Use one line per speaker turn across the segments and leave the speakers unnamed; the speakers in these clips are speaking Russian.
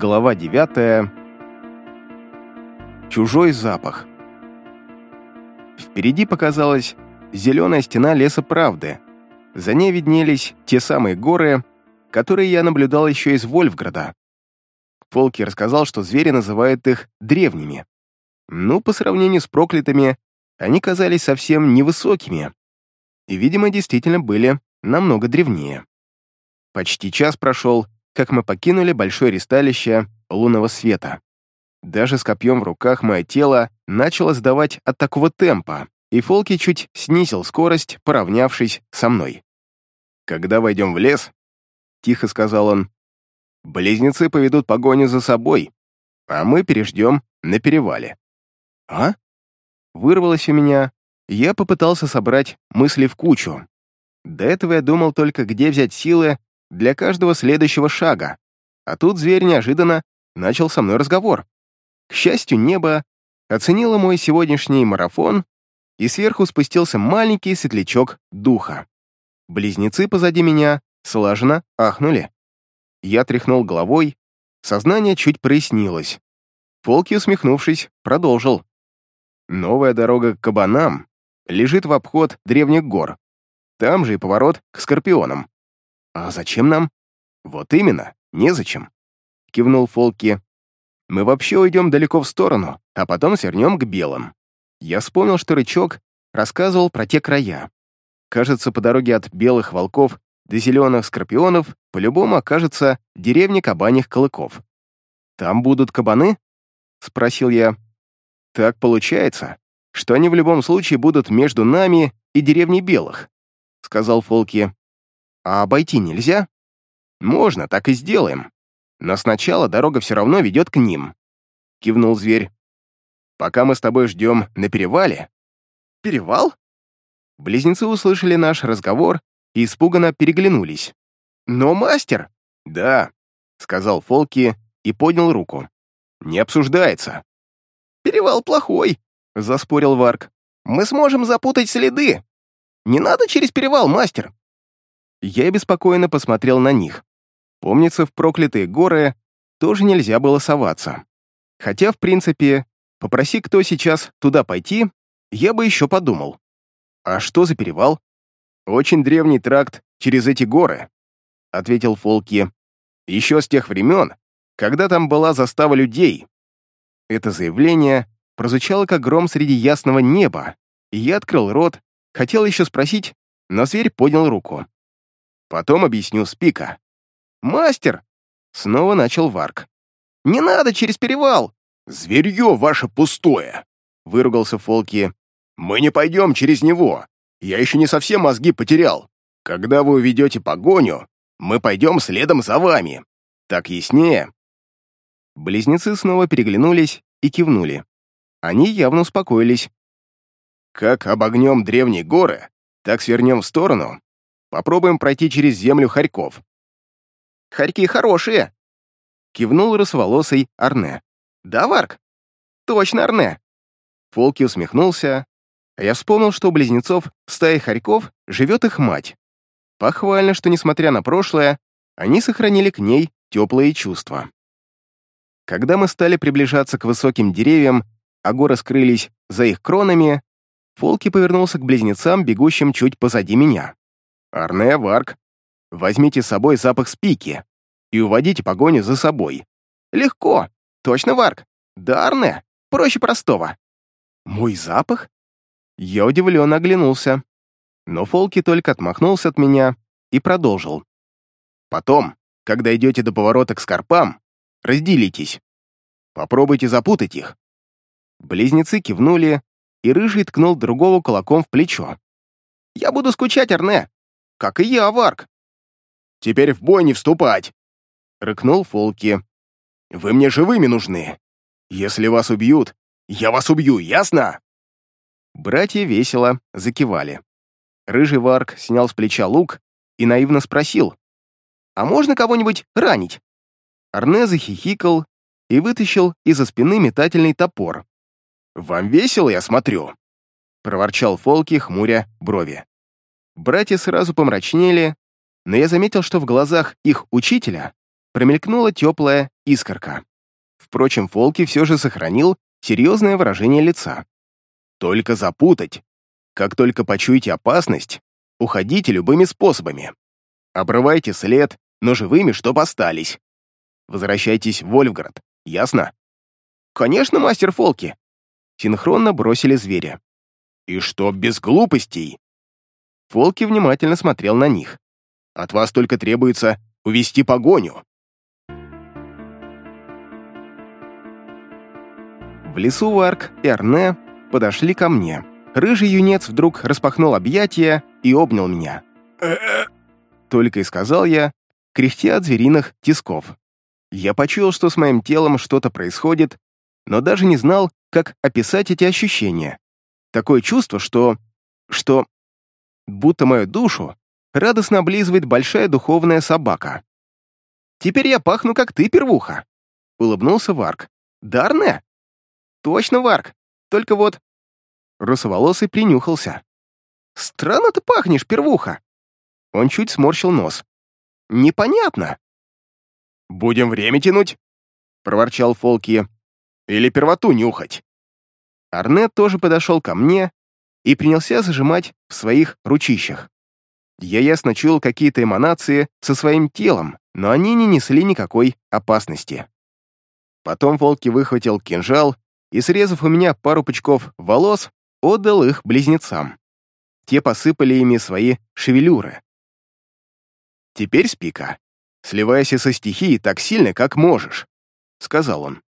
Глава 9. Чужой запах. Впереди показалась зеленая стена леса правды. За ней виднелись те самые горы, которые я наблюдал еще из Вольфграда. Фолки рассказал, что звери называют их древними. Ну, по сравнению с проклятыми, они казались совсем невысокими. И, видимо, действительно были намного древнее. Почти час прошел, как мы покинули большое ристалище лунного света. Даже с копьем в руках мое тело начало сдавать от такого темпа, и Фолки чуть снизил скорость, поравнявшись со мной. «Когда войдем в лес», — тихо сказал он, — «близнецы поведут погоню за собой, а мы переждем на перевале». «А?» Вырвалось у меня, я попытался собрать мысли в кучу. До этого я думал только, где взять силы для каждого следующего шага. А тут зверь неожиданно начал со мной разговор. К счастью, небо оценило мой сегодняшний марафон, и сверху спустился маленький светлячок духа. Близнецы позади меня слаженно ахнули. Я тряхнул головой, сознание чуть прояснилось. Фолки, усмехнувшись, продолжил. Новая дорога к кабанам лежит в обход древних гор. Там же и поворот к скорпионам. «А зачем нам?» «Вот именно, незачем», — кивнул Фолки. «Мы вообще уйдем далеко в сторону, а потом свернем к белым». Я вспомнил, что Рычок рассказывал про те края. Кажется, по дороге от белых волков до зеленых скорпионов по-любому окажется деревня кабаньих колыков. «Там будут кабаны?» — спросил я. «Так получается, что они в любом случае будут между нами и деревней белых», — сказал Фолки. А обойти нельзя? Можно, так и сделаем. Но сначала дорога все равно ведет к ним. Кивнул зверь. Пока мы с тобой ждем на перевале. Перевал? Близнецы услышали наш разговор и испуганно переглянулись. «Но мастер!» «Да», — сказал Фолки и поднял руку. «Не обсуждается». «Перевал плохой», — заспорил Варк. «Мы сможем запутать следы. Не надо через перевал, мастер. Я беспокойно посмотрел на них. Помнится, в проклятые горы тоже нельзя было соваться. Хотя, в принципе, попроси кто сейчас туда пойти, я бы еще подумал. А что за перевал? Очень древний тракт через эти горы, ответил Фолки. Еще с тех времен, когда там была застава людей. Это заявление прозвучало как гром среди ясного неба, и я открыл рот, хотел еще спросить, но зверь поднял руку. Потом объясню Спика. «Мастер!» — снова начал Варк. «Не надо через перевал!» «Зверье ваше пустое!» — выругался Фолки. «Мы не пойдем через него. Я еще не совсем мозги потерял. Когда вы уведете погоню, мы пойдем следом за вами. Так яснее?» Близнецы снова переглянулись и кивнули. Они явно успокоились. «Как обогнем древние горы, так свернем в сторону Попробуем пройти через землю хорьков». «Хорьки хорошие!» — кивнул рысоволосый Арне. «Да, Варк?» «Точно, Арне!» Фолки усмехнулся, а я вспомнил, что у близнецов в стае хорьков живет их мать. Похвально, что, несмотря на прошлое, они сохранили к ней теплые чувства. Когда мы стали приближаться к высоким деревьям, а горы скрылись за их кронами, Фолки повернулся к близнецам, бегущим чуть позади меня. «Арне, Варк, возьмите с собой запах спики и уводите погоню за собой». «Легко. Точно, Варк. Да, Арне. Проще простого». «Мой запах?» Я удивленно оглянулся. Но Фолки только отмахнулся от меня и продолжил. «Потом, когда идете до поворота к скорпам, разделитесь. Попробуйте запутать их». Близнецы кивнули, и Рыжий ткнул другого кулаком в плечо. «Я буду скучать, Арне как и я, Варк. Теперь в бой не вступать, рыкнул Фолки. Вы мне живыми нужны. Если вас убьют, я вас убью, ясно? Братья весело закивали. Рыжий Варк снял с плеча лук и наивно спросил, «А можно кого-нибудь ранить?» Арне захихикал и вытащил из-за спины метательный топор. «Вам весело, я смотрю», — проворчал Фолки, хмуря брови. Братья сразу помрачнели, но я заметил, что в глазах их учителя промелькнула теплая искорка. Впрочем, Фолки все же сохранил серьезное выражение лица. «Только запутать. Как только почуете опасность, уходите любыми способами. Обрывайте след, но живыми, чтоб остались. Возвращайтесь в Вольфград, ясно?» «Конечно, мастер Фолки!» Синхронно бросили зверя. «И что без глупостей?» Фолки внимательно смотрел на них. «От вас только требуется увести погоню». В лесу Варк и Арне подошли ко мне. Рыжий юнец вдруг распахнул объятия и обнял меня. Только и сказал я, кряхтя от звериных тисков. Я почуял, что с моим телом что-то происходит, но даже не знал, как описать эти ощущения. Такое чувство, что... что... будто мою душу радостно облизывает большая духовная собака. «Теперь я пахну, как ты, первуха!» — улыбнулся Варк. «Дарне?» «Точно, Варк! Только вот...» Русоволосый принюхался. «Странно ты пахнешь, первуха!» Он чуть сморщил нос. «Непонятно!» «Будем время тянуть?» — проворчал Фолки. «Или первоту нюхать?» Арнет тоже подошел ко мне и принялся зажимать в своих ручищах. Я ясно чуял какие-то эманации со своим телом, но они не несли никакой опасности. Потом Волки выхватил кинжал и, срезав у меня пару пучков волос, отдал их близнецам. Те посыпали ими свои шевелюры. «Теперь, Спика, сливайся со стихией так сильно, как можешь», — сказал он.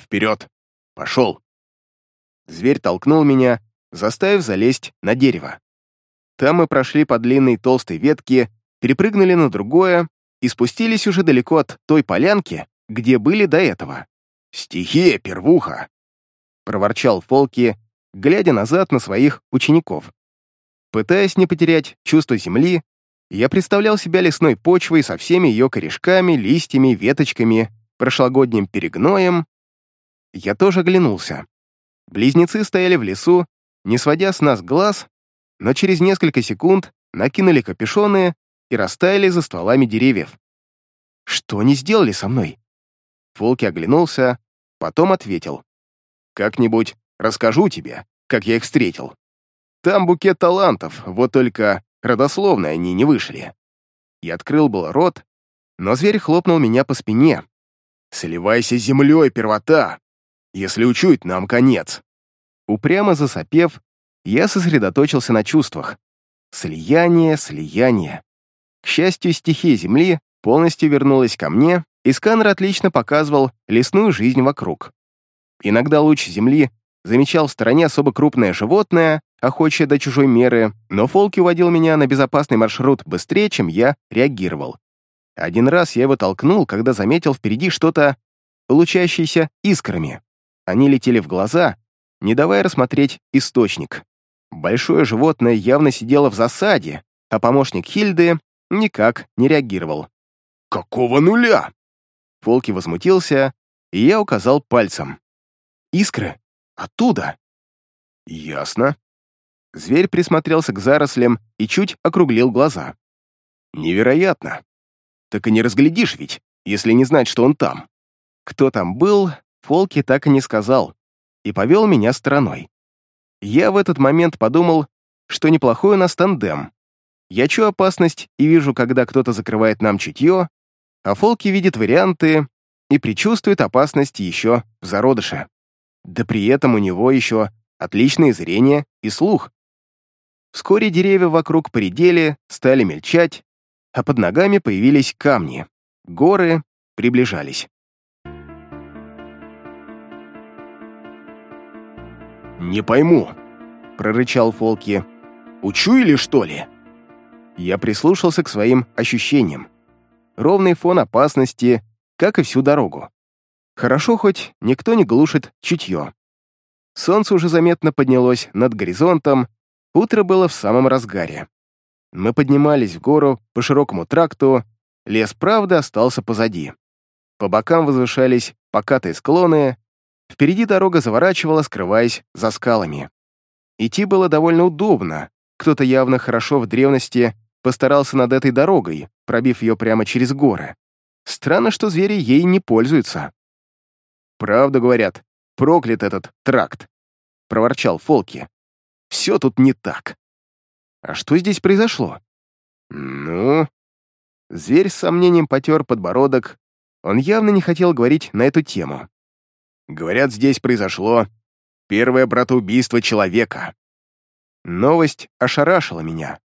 «Вперед! Пошел!» Зверь толкнул меня, заставив залезть на дерево. Там мы прошли по длинной толстой ветке, перепрыгнули на другое и спустились уже далеко от той полянки, где были до этого. «Стихия, первуха!» — проворчал Фолки, глядя назад на своих учеников. Пытаясь не потерять чувство земли, я представлял себя лесной почвой со всеми ее корешками, листьями, веточками, прошлогодним перегноем. Я тоже оглянулся. Близнецы стояли в лесу, не сводя с нас глаз, но через несколько секунд накинули капюшоны и растаяли за стволами деревьев. Что они сделали со мной? Фолки оглянулся, потом ответил. «Как-нибудь расскажу тебе, как я их встретил. Там букет талантов, вот только родословно они не вышли». Я открыл был рот, но зверь хлопнул меня по спине. «Сливайся с землей, первота! Если учуять, нам конец!» Упрямо засопев, я сосредоточился на чувствах. Слияние, слияние. К счастью, стихия Земли полностью вернулась ко мне, и сканер отлично показывал лесную жизнь вокруг. Иногда луч Земли замечал в стороне особо крупное животное, охочее до чужой меры, но Фолки уводил меня на безопасный маршрут быстрее, чем я реагировал. Один раз я его толкнул, когда заметил впереди что-то, получающееся искрами. Они летели в глаза, не давая рассмотреть источник. Большое животное явно сидело в засаде, а помощник Хильды никак не реагировал. «Какого нуля?» Фолки возмутился, и я указал пальцем. «Искры? Оттуда!» «Ясно». Зверь присмотрелся к зарослям и чуть округлил глаза. «Невероятно. Так и не разглядишь ведь, если не знать, что он там». Кто там был, Фолки так и не сказал, и повел меня стороной. Я в этот момент подумал, что неплохой у нас тандем. Я чую опасность и вижу, когда кто-то закрывает нам чутье, а Фолки видит варианты и предчувствует опасность еще в зародыше. Да при этом у него еще отличное зрение и слух. Вскоре деревья вокруг поредели, стали мельчать, а под ногами появились камни. Горы приближались. «Не пойму», — прорычал Фолки. «Учуяли, что ли?» Я прислушался к своим ощущениям. Ровный фон опасности, как и всю дорогу. Хорошо хоть никто не глушит чутье. Солнце уже заметно поднялось над горизонтом, утро было в самом разгаре. Мы поднимались в гору по широкому тракту, лес, правда, остался позади. По бокам возвышались покатые склоны, Впереди дорога заворачивала, скрываясь за скалами. Идти было довольно удобно. Кто-то явно хорошо в древности постарался над этой дорогой, пробив ее прямо через горы. Странно, что звери ей не пользуются. «Правда, говорят, проклят этот тракт», — проворчал Фолки. «Все тут не так». «А что здесь произошло?» «Ну...» Зверь с сомнением потер подбородок. Он явно не хотел говорить на эту тему. «Говорят, здесь произошло первое братоубийство человека». Новость ошарашила меня,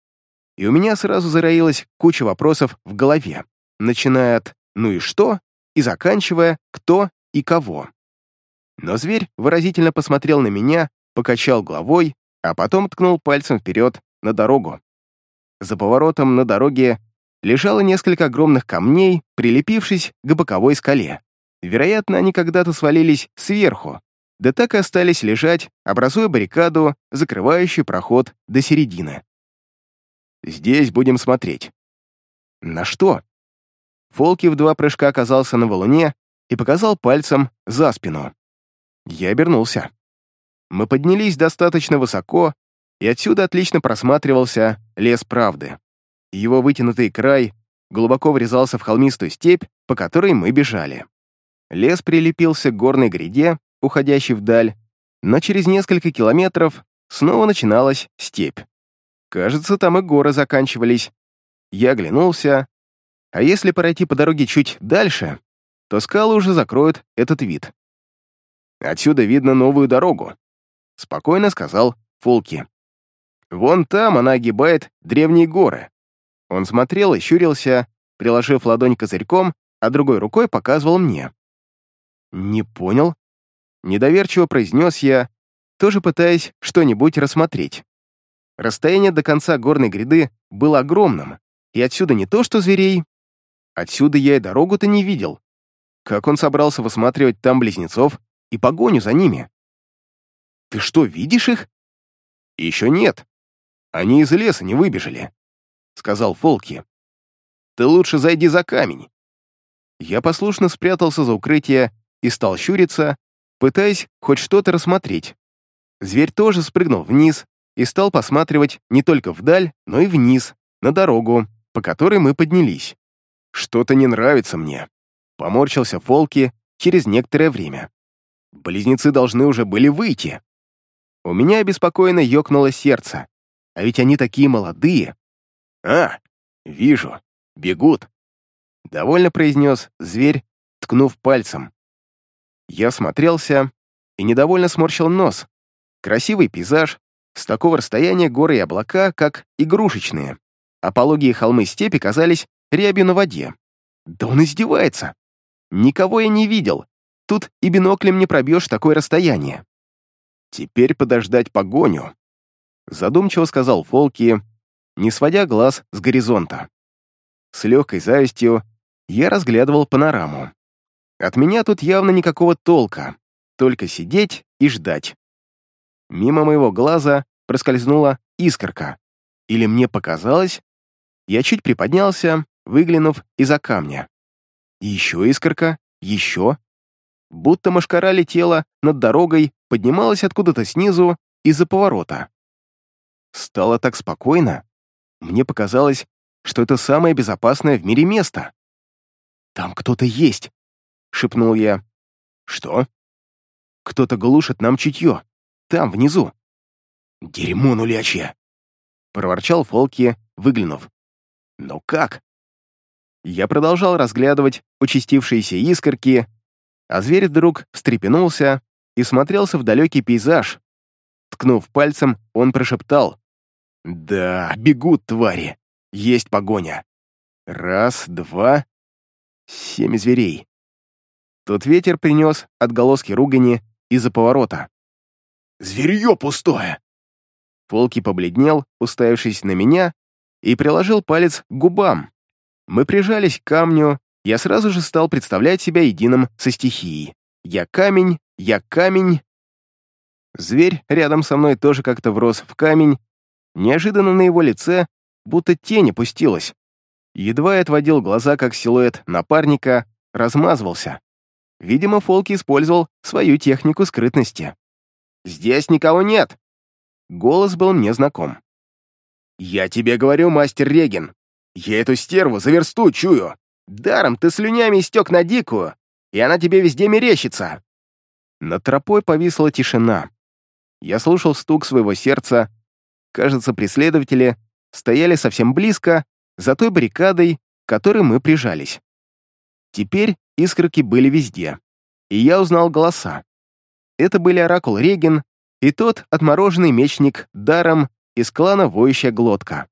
и у меня сразу зароилась куча вопросов в голове, начиная от «ну и что?» и заканчивая «кто и кого». Но зверь выразительно посмотрел на меня, покачал головой, а потом ткнул пальцем вперед на дорогу. За поворотом на дороге лежало несколько огромных камней, прилепившись к боковой скале. Вероятно, они когда-то свалились сверху, да так и остались лежать, образуя баррикаду, закрывающую проход до середины. «Здесь будем смотреть». «На что?» Фолки в два прыжка оказался на валуне и показал пальцем за спину. Я обернулся. Мы поднялись достаточно высоко, и отсюда отлично просматривался лес правды. Его вытянутый край глубоко врезался в холмистую степь, по которой мы бежали. Лес прилепился к горной гряде, уходящей вдаль, но через несколько километров снова начиналась степь. Кажется, там и горы заканчивались. Я оглянулся, а если пройти по дороге чуть дальше, то скалы уже закроют этот вид. Отсюда видно новую дорогу», — спокойно сказал Фолки. «Вон там она огибает древние горы». Он смотрел и щурился, приложив ладонь козырьком, а другой рукой показывал мне. «Не понял?» Недоверчиво произнес я, тоже пытаясь что-нибудь рассмотреть. Расстояние до конца горной гряды было огромным, и отсюда не то что зверей, отсюда я и дорогу-то не видел. Как он собрался высматривать там близнецов и погоню за ними. Ты что, видишь их? Еще нет. Они из леса не выбежали, сказал Фолки. Ты лучше зайди за камень. Я послушно спрятался за укрытие и стал щуриться, пытаясь хоть что-то рассмотреть. Зверь тоже спрыгнул вниз и стал посматривать не только вдаль, но и вниз, на дорогу, по которой мы поднялись. Что-то не нравится мне. Поморщился Фолки через некоторое время. Близнецы должны уже были выйти. У меня обеспокоенно ёкнуло сердце. А ведь они такие молодые. А, вижу, бегут. Довольно произнес зверь, ткнув пальцем. Я смотрелся и недовольно сморщил нос. Красивый пейзаж, с такого расстояния горы и облака, как игрушечные, а пологие холмы степи казались рябью на воде. Да он издевается. Никого я не видел, Тут и биноклем не пробьешь такое расстояние. Теперь подождать погоню, задумчиво сказал Фолки, не сводя глаз с горизонта. С легкой завистью я разглядывал панораму. От меня тут явно никакого толка, только сидеть и ждать. Мимо моего глаза проскользнула искорка. Или мне показалось? Я чуть приподнялся, выглянув из-за камня. Еще искорка, еще будто мошкара летела над дорогой, поднималась откуда-то снизу из-за поворота. Стало так спокойно. Мне показалось, что это самое безопасное в мире место. «Там кто-то есть», — шепнул я. «Что?» «Кто-то глушит нам чутье. Там, внизу». «Дерьмо нулячье!» — проворчал Фолки, выглянув. «Но как?» Я продолжал разглядывать участившиеся искорки, а зверь вдруг встрепенулся и смотрелся в далекий пейзаж. Ткнув пальцем, он прошептал. «Да, бегут твари! Есть погоня! Раз, два, семь зверей!» Тут ветер принес отголоски ругани из-за поворота. «Зверье пустое!» Фолки побледнел, уставившись на меня, и приложил палец к губам. Мы прижались к камню, я сразу же стал представлять себя единым со стихией. Я камень, я камень. Зверь рядом со мной тоже как-то врос в камень. Неожиданно на его лице будто тень опустилась. Едва я отводил глаза, как силуэт напарника размазывался. Видимо, Фолки использовал свою технику скрытности. «Здесь никого нет!» Голос был мне знаком. «Я тебе говорю, мастер Реген, я эту стерву за версту чую. Даром ты слюнями истек на дикую, и она тебе везде мерещится!» Над тропой повисла тишина. Я слушал стук своего сердца. Кажется, преследователи стояли совсем близко, за той баррикадой, к которой мы прижались. Теперь искорки были везде, и я узнал голоса. Это были оракул Реген и тот отмороженный мечник Даром из клана Воющая Глотка.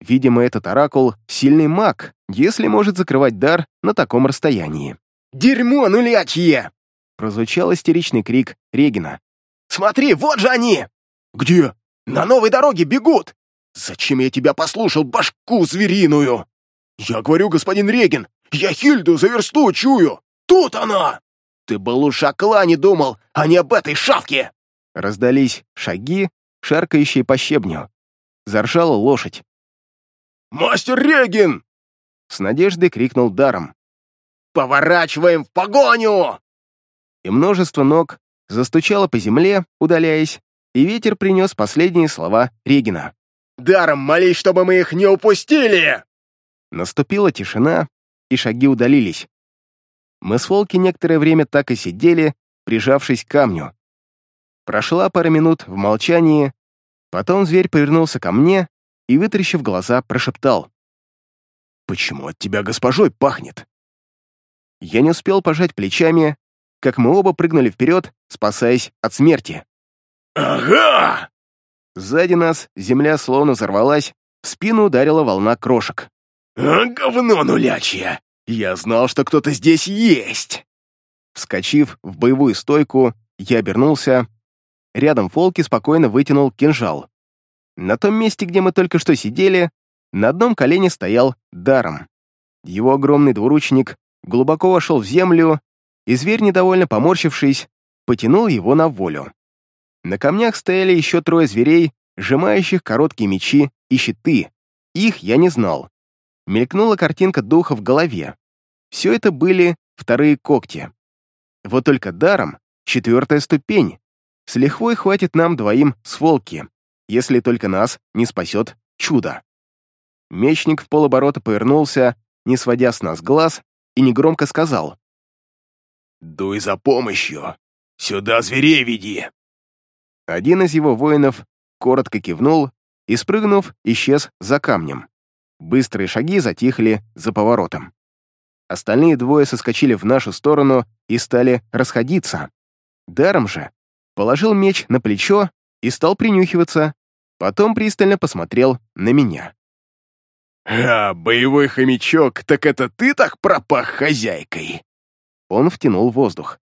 Видимо, этот оракул — сильный маг, если может закрывать дар на таком расстоянии. «Дерьмо нулячье!» — прозвучал истеричный крик Регина. «Смотри, вот же они!» «Где?» «На новой дороге бегут!» «Зачем я тебя послушал, башку звериную?» «Я говорю, господин Регин, я Хильду за версту чую! Тут она!» «Ты бы лучше о клане думал, а не об этой шавке!» Раздались шаги, шаркающие по щебню. Заржала лошадь. «Мастер Регин!» С надеждой крикнул даром. «Поворачиваем в погоню!» И множество ног застучало по земле, удаляясь, и ветер принес последние слова Регина. «Даром молись, чтобы мы их не упустили!» Наступила тишина, и шаги удалились. Мы с Волки некоторое время так и сидели, прижавшись к камню. Прошла пара минут в молчании, потом зверь повернулся ко мне и, вытрящив глаза, прошептал. «Почему от тебя госпожой пахнет?» Я не успел пожать плечами, как мы оба прыгнули вперед, спасаясь от смерти. «Ага!» Сзади нас земля словно взорвалась, в спину ударила волна крошек. «А, говно нулячье! Я знал, что кто-то здесь есть!» Вскочив в боевую стойку, я обернулся. Рядом Фолки спокойно вытянул кинжал. На том месте, где мы только что сидели, на одном колене стоял Даром. Его огромный двуручник глубоко вошел в землю, и зверь, недовольно поморщившись, потянул его на волю. На камнях стояли еще трое зверей, сжимающих короткие мечи и щиты. Их я не знал. Мелькнула картинка духа в голове. Все это были вторые когти. Вот только даром четвертая ступень. С лихвой хватит нам двоим с волки если только нас не спасет чудо. Мечник в полоборота повернулся, не сводя с нас глаз, и негромко сказал. «Дуй за помощью! Сюда зверей веди!» Один из его воинов коротко кивнул и, спрыгнув, исчез за камнем. Быстрые шаги затихли за поворотом. Остальные двое соскочили в нашу сторону и стали расходиться. Даром же положил меч на плечо и стал принюхиваться, Потом пристально посмотрел на меня. «А, боевой хомячок, так это ты так пропах хозяйкой?» Он втянул воздух.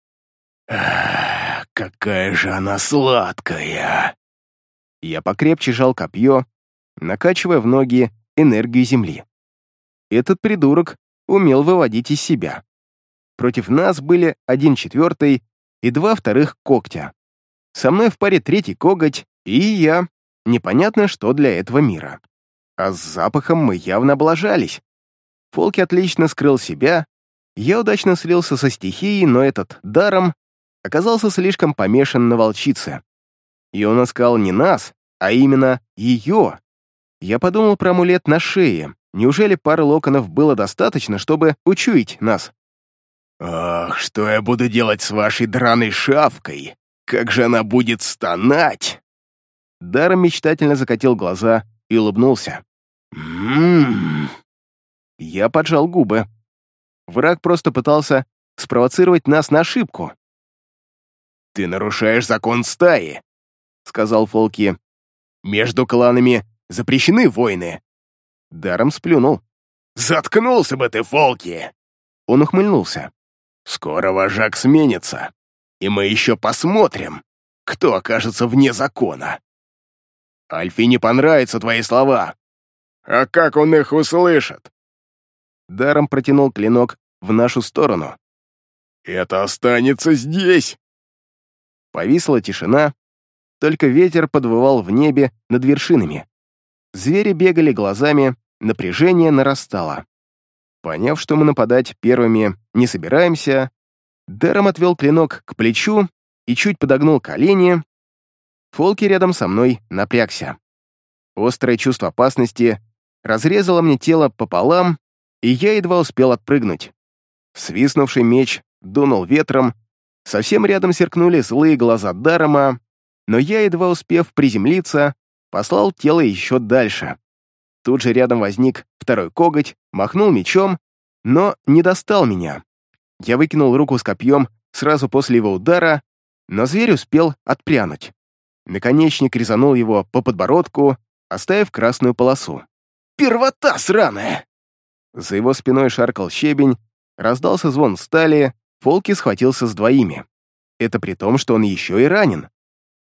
«А, какая же она сладкая!» Я покрепче жал копье, накачивая в ноги энергию земли. Этот придурок умел выводить из себя. Против нас были один четвертый и два вторых когтя. Со мной в паре третий коготь и я, непонятно что для этого мира. А с запахом мы явно облажались. Фолки отлично скрыл себя, я удачно слился со стихией, но этот даром оказался слишком помешан на волчице. И он искал не нас, а именно ее. Я подумал про амулет на шее. Неужели пары локонов было достаточно, чтобы учуять нас? «Ах, что я буду делать с вашей драной шавкой? Как же она будет стонать!» Даром мечтательно закатил глаза и улыбнулся. «Ммм...» Я поджал губы. Враг просто пытался спровоцировать нас на ошибку. «Ты нарушаешь закон стаи», — сказал Фолки. «Между кланами запрещены войны». Даром сплюнул. «Заткнулся бы ты, Фолки!» Он ухмыльнулся. «Скоро вожак сменится, и мы еще посмотрим, кто окажется вне закона». Альфе не понравятся твои слова. А как он их услышит? Даром протянул клинок в нашу сторону. Это останется здесь. Повисла тишина, только ветер подвывал в небе над вершинами. Звери бегали глазами, напряжение нарастало. Поняв, что мы нападать первыми не собираемся, Даром отвел клинок к плечу и чуть подогнул колени, Фолки рядом со мной напрягся. Острое чувство опасности разрезало мне тело пополам, и я едва успел отпрыгнуть. Свистнувший меч дунул ветром, совсем рядом сверкнули злые глаза Дарома, но я, едва успев приземлиться, послал тело еще дальше. Тут же рядом возник второй коготь, махнул мечом, но не достал меня. Я выкинул руку с копьем сразу после его удара, но зверь успел отпрянуть. Наконечник резанул его по подбородку, оставив красную полосу. «Первота сраная!» За его спиной шаркал щебень, раздался звон стали, Фолки схватился с двоими. Это при том, что он еще и ранен.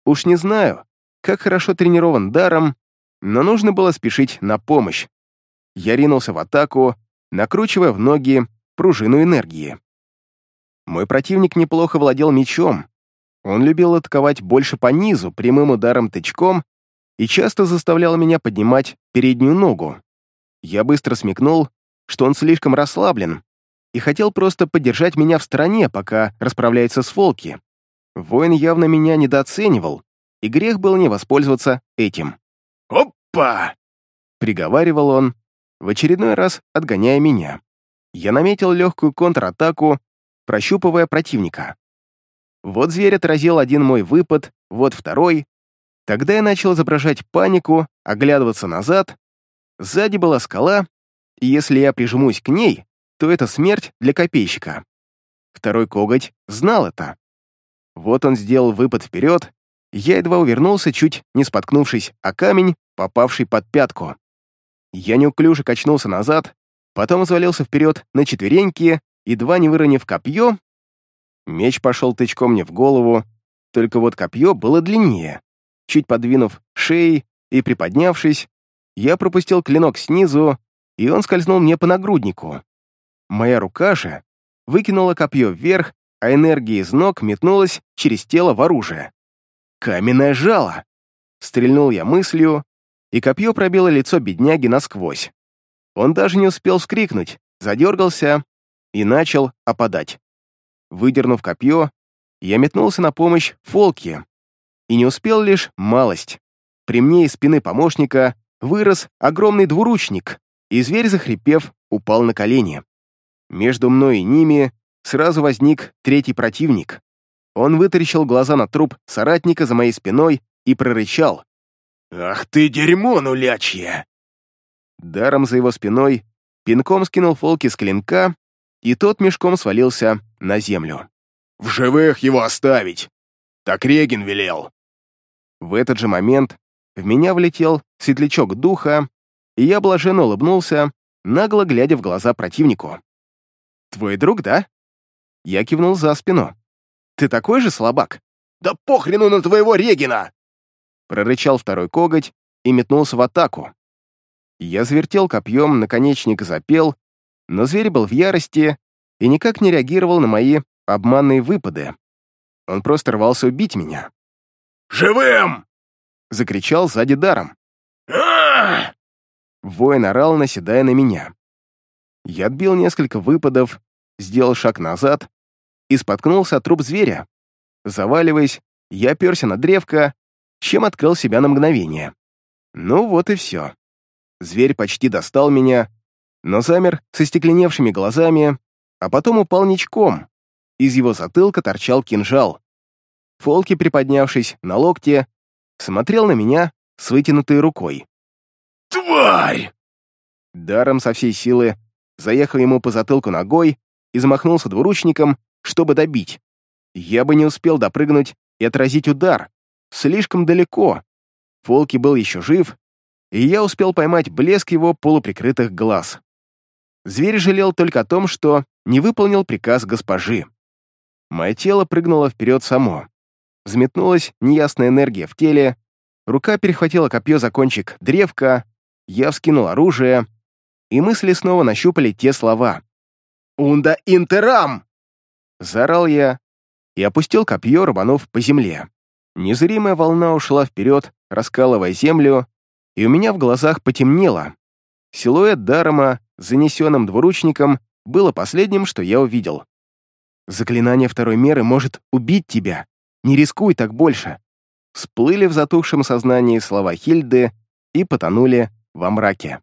Уж не знаю, как хорошо тренирован даром, но нужно было спешить на помощь. Я ринулся в атаку, накручивая в ноги пружину энергии. Мой противник неплохо владел мечом. Он любил атаковать больше по низу, прямым ударом-тычком, и часто заставлял меня поднимать переднюю ногу. Я быстро смекнул, что он слишком расслаблен, и хотел просто поддержать меня в стороне, пока расправляется с Волки. Воин явно меня недооценивал, и грех был не воспользоваться этим. «Опа!» — приговаривал он, в очередной раз отгоняя меня. Я наметил легкую контратаку, прощупывая противника. Вот зверь отразил один мой выпад, вот второй. Тогда я начал изображать панику, оглядываться назад. Сзади была скала, и если я прижмусь к ней, то это смерть для копейщика. Второй коготь знал это. Вот он сделал выпад вперед, я едва увернулся, чуть не споткнувшись о камень, попавший под пятку. Я неуклюже качнулся назад, потом завалился вперед на четвереньки, едва не выронив копье. Меч пошел тычком мне в голову, только вот копье было длиннее. Чуть подвинув шеей и приподнявшись, я пропустил клинок снизу, и он скользнул мне по нагруднику. Моя рука же выкинула копье вверх, а энергия из ног метнулась через тело в оружие. «Каменное жало!» Стрельнул я мыслью, и копье пробило лицо бедняги насквозь. Он даже не успел вскрикнуть, задергался и начал опадать. Выдернув копье, я метнулся на помощь Фолке, и не успел лишь малость. При мне из спины помощника вырос огромный двуручник, и зверь, захрипев, упал на колени. Между мной и ними сразу возник третий противник. Он вытаращил глаза на труп соратника за моей спиной и прорычал. «Ах ты дерьмо нулячье!» Даром за его спиной пинком скинул Фолки с клинка, и тот мешком свалился на землю. «В живых его оставить!» Так Регин велел. В этот же момент в меня влетел светлячок духа, и я блаженно улыбнулся, нагло глядя в глаза противнику. «Твой друг, да?» Я кивнул за спину. Ты такой же слабак? Да похрену на твоего Регина! Прорычал второй коготь и метнулся в атаку. Я завертел копьем, наконечник запел, но зверь был в ярости и никак не реагировал на мои обманные выпады. Он просто рвался убить меня. «Живым!» — закричал сзади даром. Воин орал, наседая на меня. Я отбил несколько выпадов, сделал шаг назад и споткнулся от труп зверя. Заваливаясь, я оперся на древко, чем открыл себя на мгновение. Ну вот и все. Зверь почти достал меня, но замер со стекленевшими глазами, а потом упал ничком. Из его затылка торчал кинжал. Фолки, приподнявшись на локте, смотрел на меня с вытянутой рукой. «Тварь!» Даром со всей силы заехал ему по затылку ногой и замахнулся двуручником, чтобы добить. Я бы не успел допрыгнуть и отразить удар. Слишком далеко. Фолки был еще жив, и я успел поймать блеск его полуприкрытых глаз. Зверь жалел только о том, что не выполнил приказ госпожи. Мое тело прыгнуло вперед само. Взметнулась неясная энергия в теле, рука перехватила копье за кончик древка, я вскинул оружие, и мысли снова нащупали те слова. «Унда интерам!» Заорал я и опустил копье, рванув по земле. Незримая волна ушла вперед, раскалывая землю, и у меня в глазах потемнело. Силуэт Дарома, занесенным двуручником, было последним, что я увидел. «Заклинание второй меры может убить тебя. Не рискуй так больше». Всплыли в затухшем сознании слова Хильды и потонули во мраке.